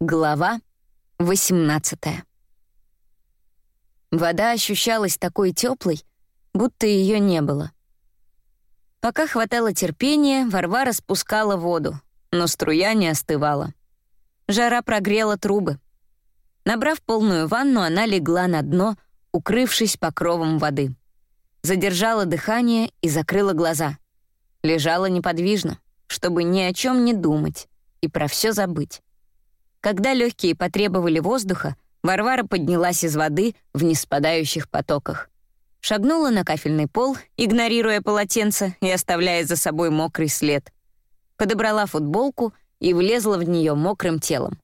Глава 18 Вода ощущалась такой теплой, будто ее не было. Пока хватало терпения, Варвара спускала воду, но струя не остывала. Жара прогрела трубы. Набрав полную ванну, она легла на дно, укрывшись покровом воды. Задержала дыхание и закрыла глаза. Лежала неподвижно, чтобы ни о чем не думать и про все забыть. Когда легкие потребовали воздуха, Варвара поднялась из воды в неспадающих потоках. Шагнула на кафельный пол, игнорируя полотенце и оставляя за собой мокрый след. Подобрала футболку и влезла в нее мокрым телом.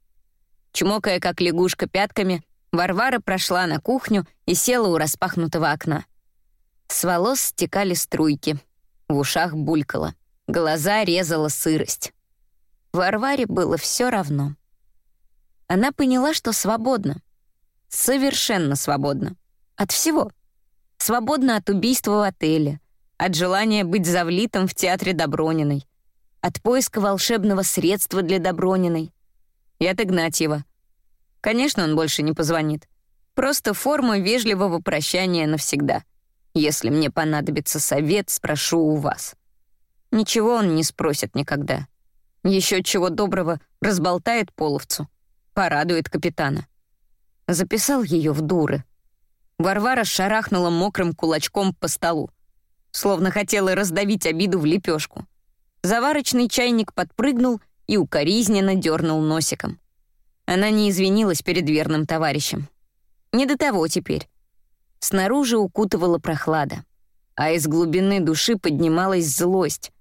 Чмокая, как лягушка, пятками, Варвара прошла на кухню и села у распахнутого окна. С волос стекали струйки, в ушах булькало, глаза резала сырость. Варваре было все равно. Она поняла, что свободна. Совершенно свободна. От всего. Свободна от убийства в отеле, от желания быть завлитым в театре Доброниной, от поиска волшебного средства для Доброниной и от Игнатьева. Конечно, он больше не позвонит. Просто форма вежливого прощания навсегда. Если мне понадобится совет, спрошу у вас. Ничего он не спросит никогда. Еще чего доброго разболтает половцу порадует капитана. Записал ее в дуры. Варвара шарахнула мокрым кулачком по столу, словно хотела раздавить обиду в лепешку. Заварочный чайник подпрыгнул и укоризненно дернул носиком. Она не извинилась перед верным товарищем. Не до того теперь. Снаружи укутывала прохлада, а из глубины души поднималась злость.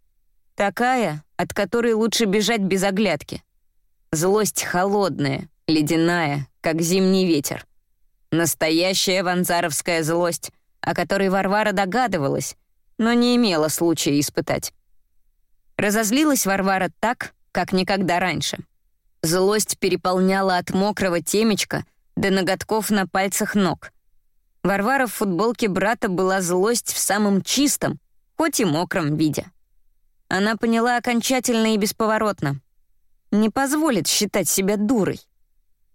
Такая, от которой лучше бежать без оглядки. Злость холодная, ледяная, как зимний ветер. Настоящая ванзаровская злость, о которой Варвара догадывалась, но не имела случая испытать. Разозлилась Варвара так, как никогда раньше. Злость переполняла от мокрого темечка до ноготков на пальцах ног. Варвара в футболке брата была злость в самом чистом, хоть и мокром виде. Она поняла окончательно и бесповоротно не позволит считать себя дурой.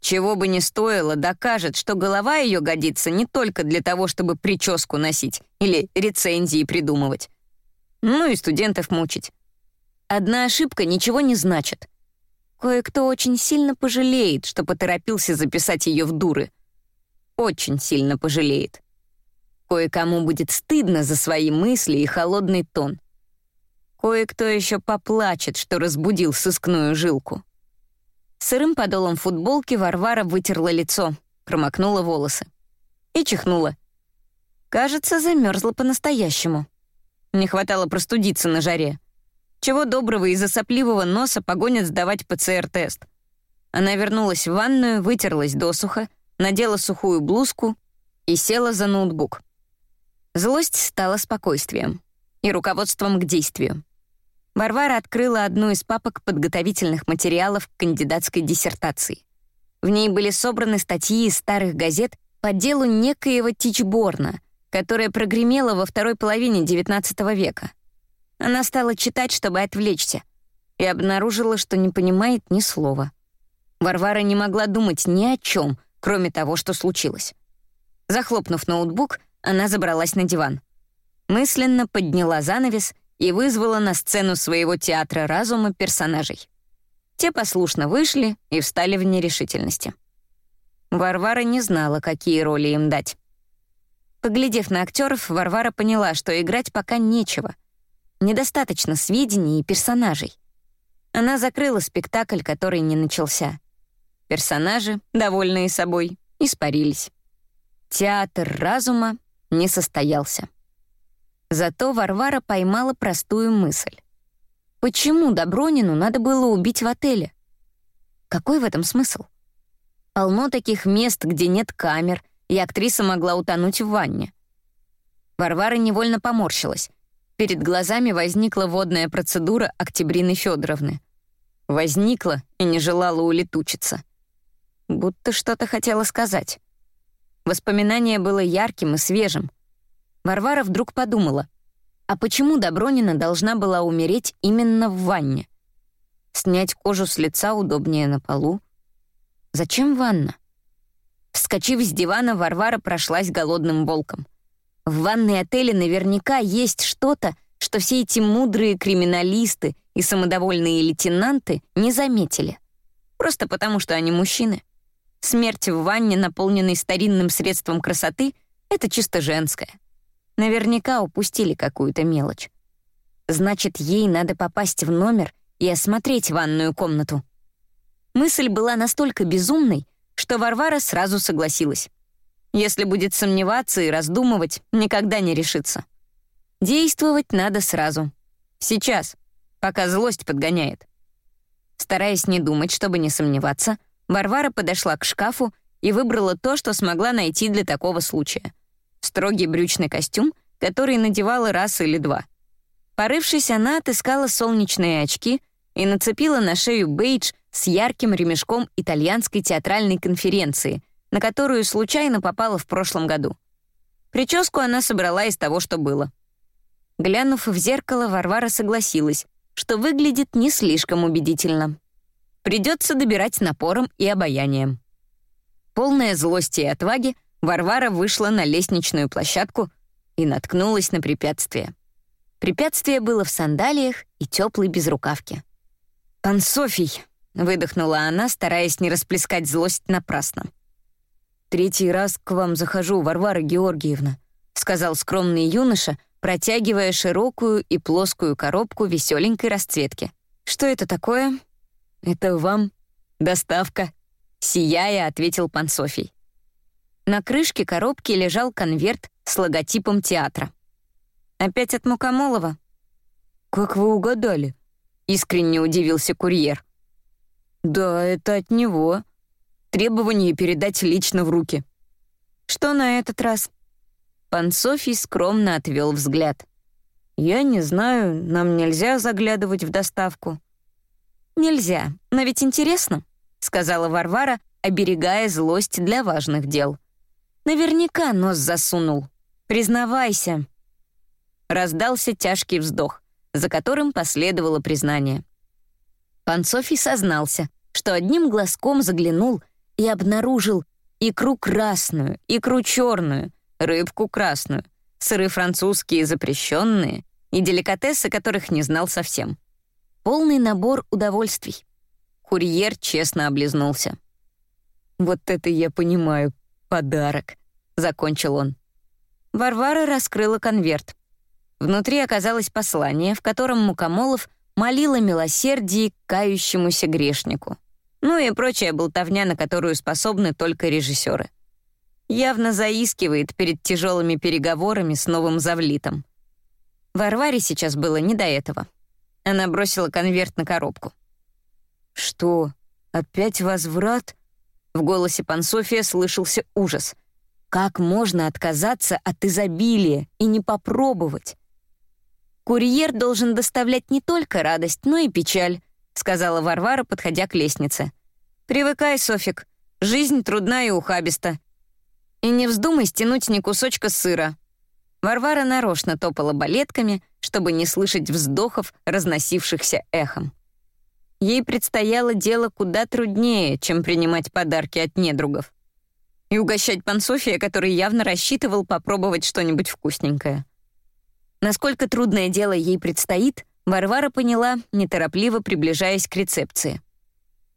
Чего бы ни стоило, докажет, что голова ее годится не только для того, чтобы прическу носить или рецензии придумывать. Ну и студентов мучить. Одна ошибка ничего не значит. Кое-кто очень сильно пожалеет, что поторопился записать ее в дуры. Очень сильно пожалеет. Кое-кому будет стыдно за свои мысли и холодный тон. Кое-кто еще поплачет, что разбудил сыскную жилку. Сырым подолом футболки Варвара вытерла лицо, промокнула волосы. И чихнула. Кажется, замерзла по-настоящему. Не хватало простудиться на жаре. Чего доброго из-за сопливого носа погонят сдавать ПЦР-тест. Она вернулась в ванную, вытерлась досуха, надела сухую блузку и села за ноутбук. Злость стала спокойствием и руководством к действию. Варвара открыла одну из папок подготовительных материалов к кандидатской диссертации. В ней были собраны статьи из старых газет по делу некоего Тичборна, которое прогремело во второй половине XIX века. Она стала читать, чтобы отвлечься, и обнаружила, что не понимает ни слова. Варвара не могла думать ни о чем, кроме того, что случилось. Захлопнув ноутбук, она забралась на диван. Мысленно подняла занавес — и вызвала на сцену своего театра разума персонажей. Те послушно вышли и встали в нерешительности. Варвара не знала, какие роли им дать. Поглядев на актеров, Варвара поняла, что играть пока нечего. Недостаточно сведений и персонажей. Она закрыла спектакль, который не начался. Персонажи, довольные собой, испарились. Театр разума не состоялся. Зато Варвара поймала простую мысль. Почему Добронину надо было убить в отеле? Какой в этом смысл? Полно таких мест, где нет камер, и актриса могла утонуть в ванне. Варвара невольно поморщилась. Перед глазами возникла водная процедура Октябрины Федоровны. Возникла и не желала улетучиться. Будто что-то хотела сказать. Воспоминание было ярким и свежим — Варвара вдруг подумала, а почему Добронина должна была умереть именно в ванне? Снять кожу с лица удобнее на полу. Зачем ванна? Вскочив с дивана, Варвара прошлась голодным волком. В ванной отеля наверняка есть что-то, что все эти мудрые криминалисты и самодовольные лейтенанты не заметили. Просто потому, что они мужчины. Смерть в ванне, наполненной старинным средством красоты, — это чисто женское. Наверняка упустили какую-то мелочь. Значит, ей надо попасть в номер и осмотреть ванную комнату. Мысль была настолько безумной, что Варвара сразу согласилась. Если будет сомневаться и раздумывать, никогда не решится. Действовать надо сразу. Сейчас, пока злость подгоняет. Стараясь не думать, чтобы не сомневаться, Варвара подошла к шкафу и выбрала то, что смогла найти для такого случая. Строгий брючный костюм, который надевала раз или два. Порывшись, она отыскала солнечные очки и нацепила на шею бейдж с ярким ремешком итальянской театральной конференции, на которую случайно попала в прошлом году. Прическу она собрала из того, что было. Глянув в зеркало, Варвара согласилась, что выглядит не слишком убедительно. Придется добирать напором и обаянием. Полная злости и отваги, Варвара вышла на лестничную площадку и наткнулась на препятствие. Препятствие было в сандалиях и теплой безрукавке. «Пан Софий!» — выдохнула она, стараясь не расплескать злость напрасно. «Третий раз к вам захожу, Варвара Георгиевна», — сказал скромный юноша, протягивая широкую и плоскую коробку веселенькой расцветки. «Что это такое?» «Это вам доставка», — сияя, ответил пан Софий. На крышке коробки лежал конверт с логотипом театра. «Опять от Мукомолова?» «Как вы угадали?» — искренне удивился курьер. «Да, это от него. Требование передать лично в руки». «Что на этот раз?» Пан Софий скромно отвел взгляд. «Я не знаю, нам нельзя заглядывать в доставку». «Нельзя, но ведь интересно», — сказала Варвара, оберегая злость для важных дел. «Наверняка нос засунул. Признавайся». Раздался тяжкий вздох, за которым последовало признание. Пан Софий сознался, что одним глазком заглянул и обнаружил икру красную, икру черную, рыбку красную, сыры французские запрещенные и деликатесы, которых не знал совсем. Полный набор удовольствий. Курьер честно облизнулся. «Вот это я понимаю, подарок», — закончил он. Варвара раскрыла конверт. Внутри оказалось послание, в котором Мукомолов молил о милосердии кающемуся грешнику. Ну и прочая болтовня, на которую способны только режиссеры. Явно заискивает перед тяжелыми переговорами с новым завлитом. Варваре сейчас было не до этого. Она бросила конверт на коробку. «Что, опять возврат?» В голосе Пансофия слышался ужас. «Как можно отказаться от изобилия и не попробовать?» «Курьер должен доставлять не только радость, но и печаль», сказала Варвара, подходя к лестнице. «Привыкай, Софик, жизнь трудна и ухабиста. И не вздумай стянуть ни кусочка сыра». Варвара нарочно топала балетками, чтобы не слышать вздохов, разносившихся эхом. Ей предстояло дело куда труднее, чем принимать подарки от недругов. И угощать Пансофия, который явно рассчитывал попробовать что-нибудь вкусненькое. Насколько трудное дело ей предстоит, Варвара поняла, неторопливо приближаясь к рецепции.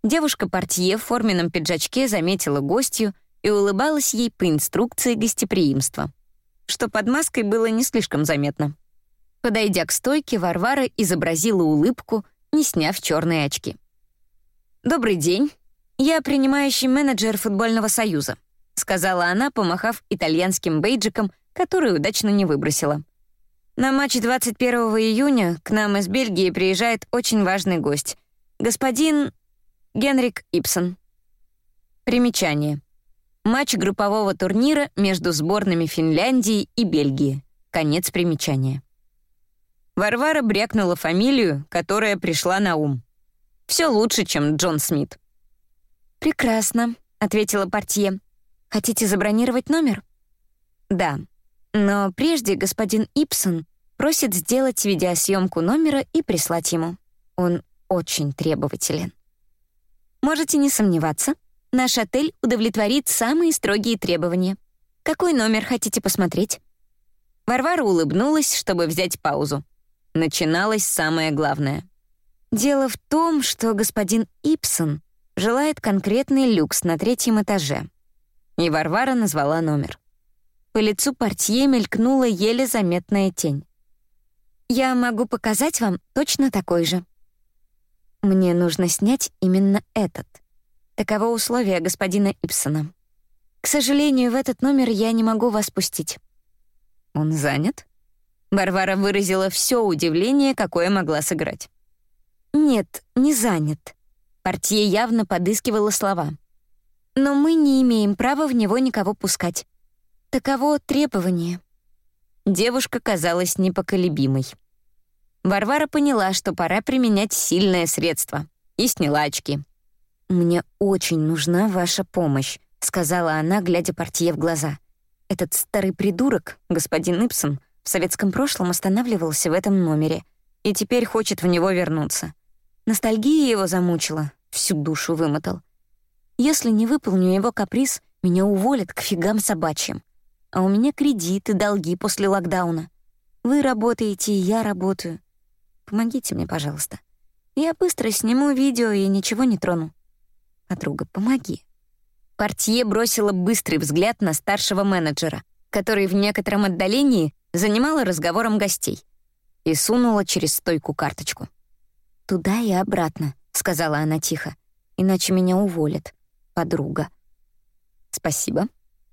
Девушка-портье в форменном пиджачке заметила гостью и улыбалась ей по инструкции гостеприимства, что под маской было не слишком заметно. Подойдя к стойке, Варвара изобразила улыбку, не сняв черные очки. «Добрый день. Я принимающий менеджер футбольного союза», сказала она, помахав итальянским бейджиком, который удачно не выбросила. На матч 21 июня к нам из Бельгии приезжает очень важный гость. Господин Генрик Ипсон. Примечание. Матч группового турнира между сборными Финляндии и Бельгии. Конец примечания. Варвара брякнула фамилию, которая пришла на ум. Все лучше, чем Джон Смит. «Прекрасно», — ответила портье. «Хотите забронировать номер?» «Да», но прежде господин Ипсон просит сделать видеосъемку номера и прислать ему. Он очень требователен. Можете не сомневаться, Наш отель удовлетворит самые строгие требования. Какой номер хотите посмотреть?» Варвара улыбнулась, чтобы взять паузу. Начиналось самое главное. Дело в том, что господин Ипсон желает конкретный люкс на третьем этаже. И Варвара назвала номер. По лицу портье мелькнула еле заметная тень. «Я могу показать вам точно такой же». «Мне нужно снять именно этот. Таково условие господина Ипсона. К сожалению, в этот номер я не могу вас пустить». «Он занят?» Варвара выразила все удивление, какое могла сыграть. «Нет, не занят». Портье явно подыскивала слова. «Но мы не имеем права в него никого пускать. Таково требование». Девушка казалась непоколебимой. Варвара поняла, что пора применять сильное средство, и сняла очки. «Мне очень нужна ваша помощь», — сказала она, глядя портье в глаза. «Этот старый придурок, господин Ипсон, в советском прошлом останавливался в этом номере и теперь хочет в него вернуться. Ностальгия его замучила, всю душу вымотал. Если не выполню его каприз, меня уволят к фигам собачьим. А у меня кредиты, долги после локдауна. Вы работаете, и я работаю. Помогите мне, пожалуйста. Я быстро сниму видео и ничего не трону. Подруга, помоги. Портье бросила быстрый взгляд на старшего менеджера, который в некотором отдалении занимала разговором гостей и сунула через стойку карточку. «Туда и обратно», — сказала она тихо, «иначе меня уволят, подруга». «Спасибо,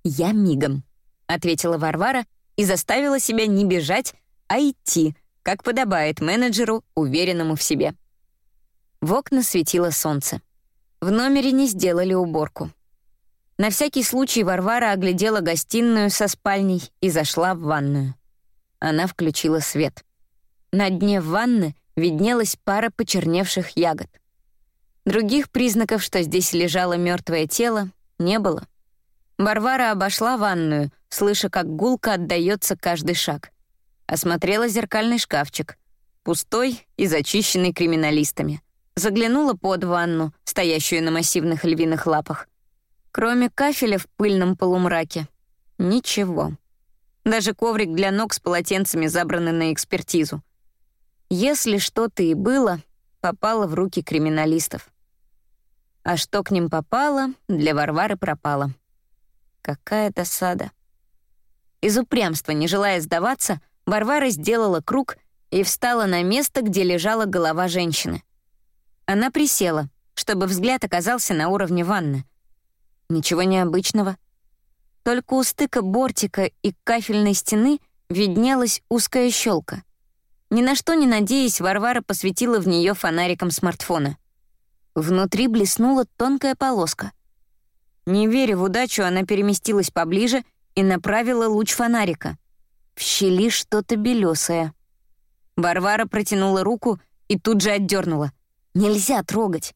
я мигом», — ответила Варвара и заставила себя не бежать, а идти, как подобает менеджеру, уверенному в себе. В окна светило солнце. В номере не сделали уборку. На всякий случай Варвара оглядела гостиную со спальней и зашла в ванную. Она включила свет. На дне ванны виднелась пара почерневших ягод. Других признаков, что здесь лежало мертвое тело, не было. Варвара обошла ванную, слыша, как гулко отдаётся каждый шаг. Осмотрела зеркальный шкафчик, пустой и зачищенный криминалистами. Заглянула под ванну, стоящую на массивных львиных лапах. Кроме кафеля в пыльном полумраке — ничего. Даже коврик для ног с полотенцами забраны на экспертизу. Если что-то и было, попало в руки криминалистов. А что к ним попало, для Варвары пропало. Какая досада. Из упрямства, не желая сдаваться, Варвара сделала круг и встала на место, где лежала голова женщины. Она присела, чтобы взгляд оказался на уровне ванны. Ничего необычного — только у стыка бортика и кафельной стены виднелась узкая щелка. Ни на что не надеясь, Варвара посветила в нее фонариком смартфона. Внутри блеснула тонкая полоска. Не веря в удачу, она переместилась поближе и направила луч фонарика. В щели что-то белесое. Варвара протянула руку и тут же отдернула. «Нельзя трогать!»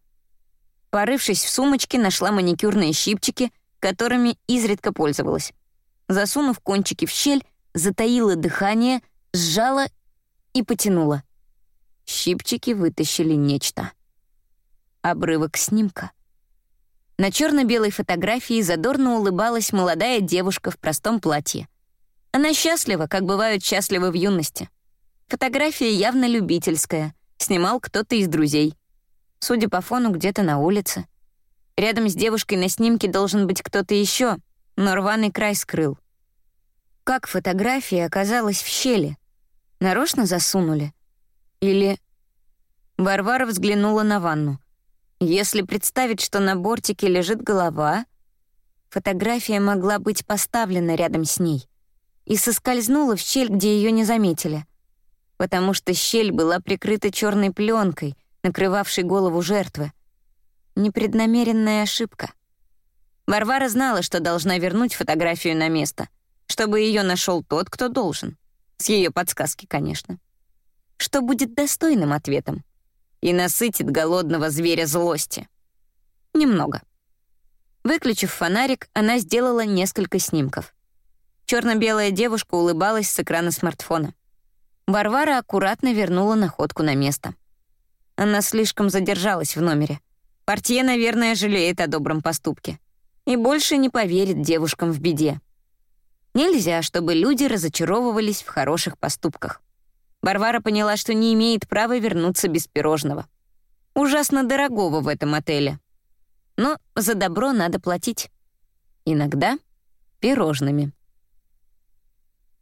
Порывшись в сумочке, нашла маникюрные щипчики — которыми изредка пользовалась. Засунув кончики в щель, затаила дыхание, сжала и потянула. Щипчики вытащили нечто. Обрывок снимка. На черно-белой фотографии задорно улыбалась молодая девушка в простом платье. Она счастлива, как бывают счастливы в юности. Фотография явно любительская, снимал кто-то из друзей. Судя по фону, где-то на улице. Рядом с девушкой на снимке должен быть кто-то еще, но рваный край скрыл. Как фотография оказалась в щели? Нарочно засунули? Или... Варвара взглянула на ванну. Если представить, что на бортике лежит голова, фотография могла быть поставлена рядом с ней и соскользнула в щель, где ее не заметили, потому что щель была прикрыта черной пленкой, накрывавшей голову жертвы. Непреднамеренная ошибка. Варвара знала, что должна вернуть фотографию на место, чтобы ее нашел тот, кто должен. С ее подсказки, конечно. Что будет достойным ответом и насытит голодного зверя злости. Немного. Выключив фонарик, она сделала несколько снимков. Черно-белая девушка улыбалась с экрана смартфона. Варвара аккуратно вернула находку на место. Она слишком задержалась в номере — Портье, наверное, жалеет о добром поступке и больше не поверит девушкам в беде. Нельзя, чтобы люди разочаровывались в хороших поступках. Варвара поняла, что не имеет права вернуться без пирожного. Ужасно дорогого в этом отеле. Но за добро надо платить. Иногда пирожными.